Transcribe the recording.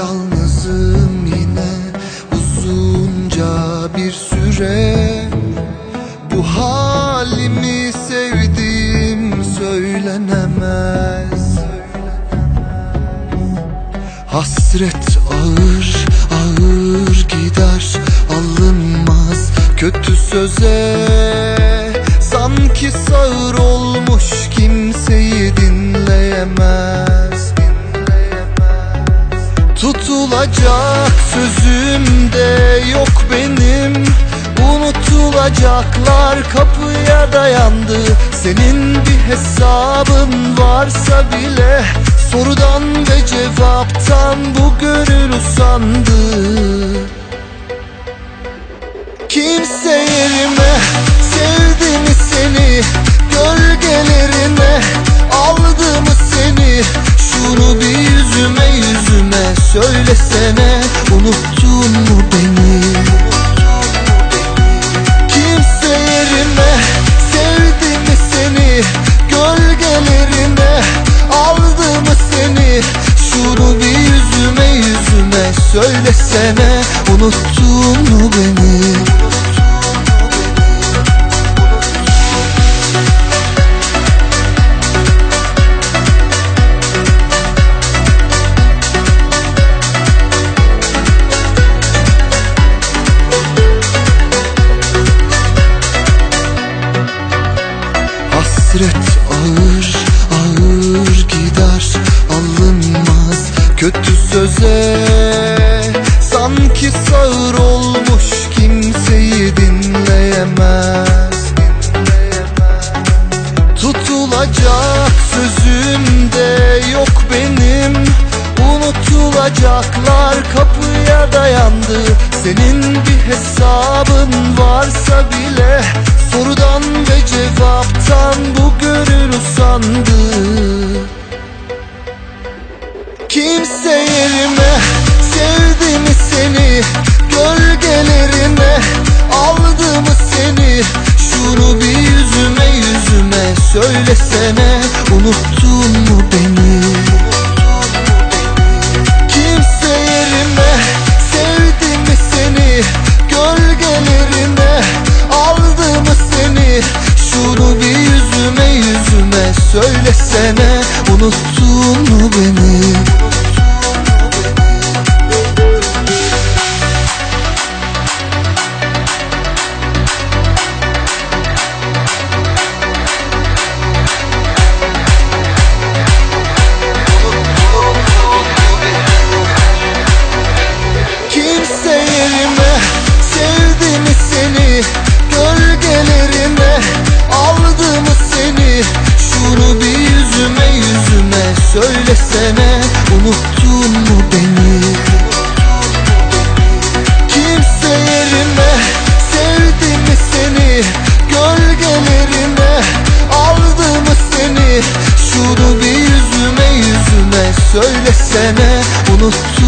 Yalnızım yine uzunca bir süre. Bu halimi sevdiğim söylenemez. Hasret ağır ağır gider alınmaz kötü söze. Sanki sağır olmuş kimseyi Tutulacak sözümde yok benim. Unutulacaklar kapıya dayandı. Senin bir hesabın varsa bile Sorudan ve cevaptan bu gönül usandı Unuttun mu beni? Kimse yerime sevdi mi seni? Gölgelerine aldı mı seni? Şunu bir yüzüme yüzüme söylesene Unuttun mu beni Hasret ağır ağır gider alınmaz. Kötü söze Sanki sağır olmuş kimseyi dinleyemez. Tutulacak sözümde yok benim. Unutulacaklar kapıya dayandı. Senin bir hesabın varsa bile Sorudan söylesene Unuttun mu beni? Kimse yerime sevdi mi seni? Gölgelerine aldı mı seni? Şunu bir yüzüme yüzüme söylesene Unuttun mu beni söylesene Unuttun mu beni? Kimse yerime sevdi mi seni? Gölgelerime aldı mı seni? Şunu bir yüzüme yüzüme söylesene Unuttun